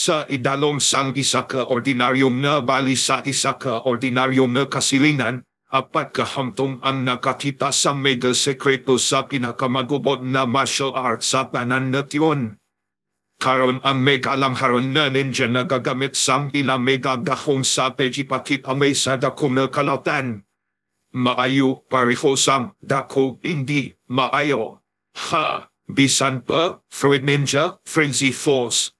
sa idalong sang isa ka ordinaryong na bali sa isa ka ordinaryong na kasilingan, apat kahamtong ang nakakita sa mega sekreto sa pinakamagubot na martial arts sa pananation. Karon ang mega lang haron na ninja na gagamit sang ila mega gahong sa pejipakit amay sa dakong na kalautan. Maayo pareho sang dako hindi maayo. Ha! Bisan pa, Fruit Ninja, Frenzy Force,